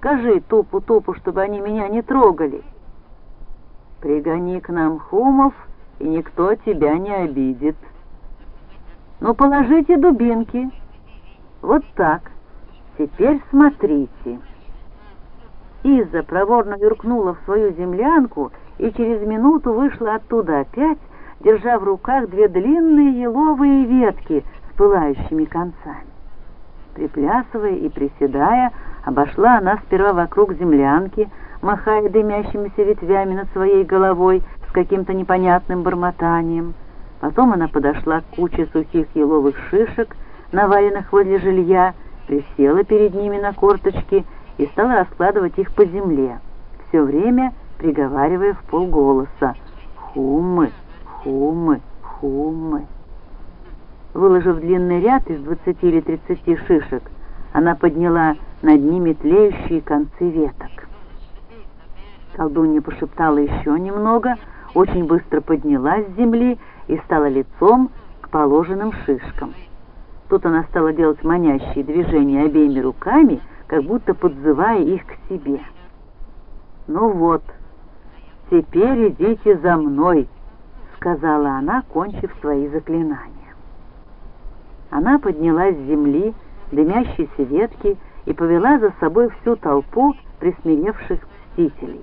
скажи тупу-тупу, чтобы они меня не трогали. Пригони к нам хумов, и никто тебя не обидит. Ну, положите дубинки. Вот так. Теперь смотрите. Иза проворно юркнула в свою землянку и через минуту вышла оттуда опять, держа в руках две длинные еловые ветки с пылающими концами. Приплясывая и приседая, обошла она сперва вокруг землянки, махая дымящимися ветвями над своей головой с каким-то непонятным бормотанием. Потом она подошла к куче сухих еловых шишек, наваленных возле жилья, присела перед ними на корточки и стала раскладывать их по земле, все время приговаривая в полголоса «Хумы, хумы, хумы». Выложив длинный ряд из двадцати или тридцати шишек, она подняла над ними тлеющие концы веток. Колдунья пошептала еще немного, очень быстро поднялась с земли и стала лицом к положенным шишкам. Тут она стала делать манящие движения обеими руками, как будто подзывая их к себе. «Ну вот, теперь идите за мной», — сказала она, кончив свои заклинания. Она поднялась с земли, дымящейся ветки, и повела за собой всю толпу присмиревших мстителей.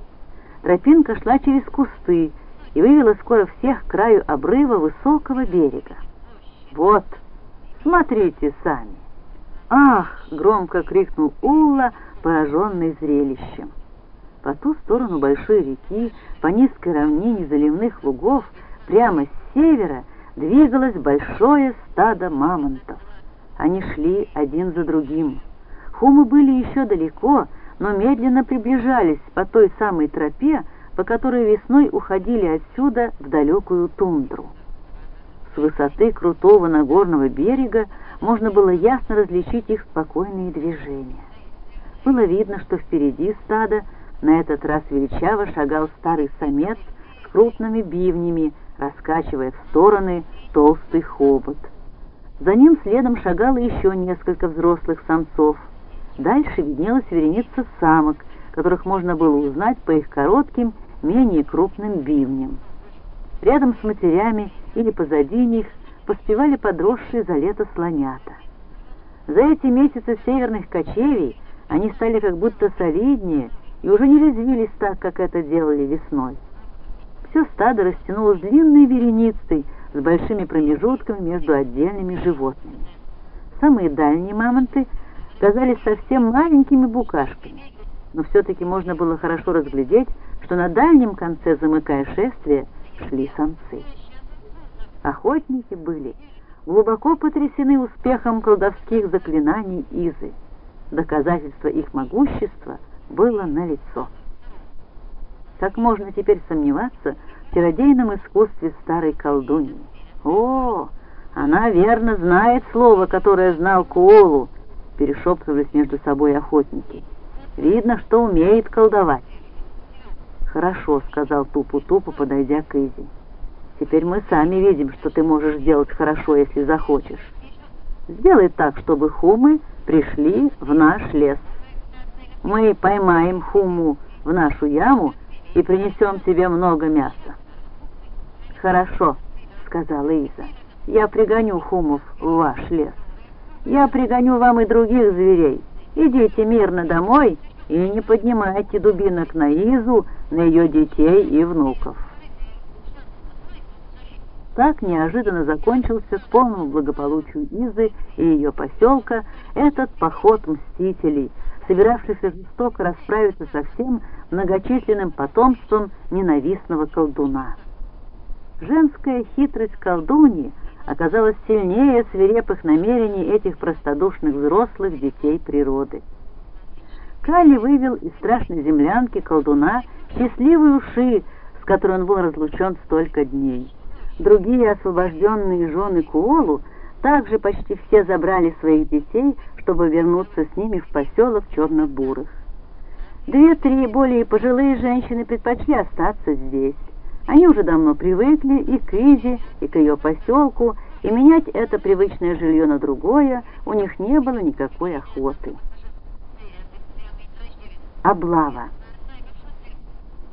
Тропинка шла через кусты и вывела скоро всех к краю обрыва высокого берега. «Вот, смотрите сами!» «Ах!» — громко крикнул Улла, пораженный зрелищем. По ту сторону большой реки, по низкой равнине заливных лугов, прямо с севера — двигалось большое стадо мамонтов. Они шли один за другим. Хумы были еще далеко, но медленно приближались по той самой тропе, по которой весной уходили отсюда в далекую тундру. С высоты крутого нагорного берега можно было ясно различить их спокойные движения. Было видно, что впереди стада на этот раз величаво шагал старый самец с крупными бивнями, раскачивая в стороны толстый хобот. За ним следом шагало еще несколько взрослых самцов. Дальше виднелась вереница самок, которых можно было узнать по их коротким, менее крупным бивням. Рядом с матерями или позади них поспевали подросшие за лето слонята. За эти месяцы северных кочевий они стали как будто солиднее и уже не резвились так, как это делали весной все стадо растянулось длинной вереницей с большими промежутками между отдельными животными. Самые дальние мамонты казались совсем маленькими букашками, но все-таки можно было хорошо разглядеть, что на дальнем конце, замыкая шествие, шли самцы. Охотники были глубоко потрясены успехом колдовских заклинаний Изы. Доказательство их могущества было налицо. Как можно теперь сомневаться в чародейном искусстве старой колдуньи? О, она верно знает слово, которое знал Куолу, перешептывались между собой охотники. Видно, что умеет колдовать. «Хорошо», — сказал Тупу-Тупу, подойдя к Изи. «Теперь мы сами видим, что ты можешь сделать хорошо, если захочешь. Сделай так, чтобы хумы пришли в наш лес. Мы поймаем хуму в нашу яму и принесем тебе много мяса. Хорошо, сказала Иза. Я пригоню хумов в ваш лес. Я пригоню вам и других зверей. Идите мирно домой и не поднимайте дубинок на Изу, на ее детей и внуков. Так неожиданно закончился к полному благополучию Изы и ее поселка этот поход мстителей, собиравшихся жестоко расправиться со всем многочисленным потомством ненавистного колдуна. Женская хитрость колдуньи оказалась сильнее свирепых намерений этих простодушных взрослых детей природы. Калли вывел из страшной землянки колдуна счастливые уши, с которой он был разлучен столько дней. Другие освобожденные жены Куолу также почти все забрали своих детей, чтобы вернуться с ними в поселок Чернобурых. Две-три более пожилые женщины предпочли остаться здесь. Они уже давно привыкли и к Изе, и к ее поселку, и менять это привычное жилье на другое у них не было никакой охоты. облава.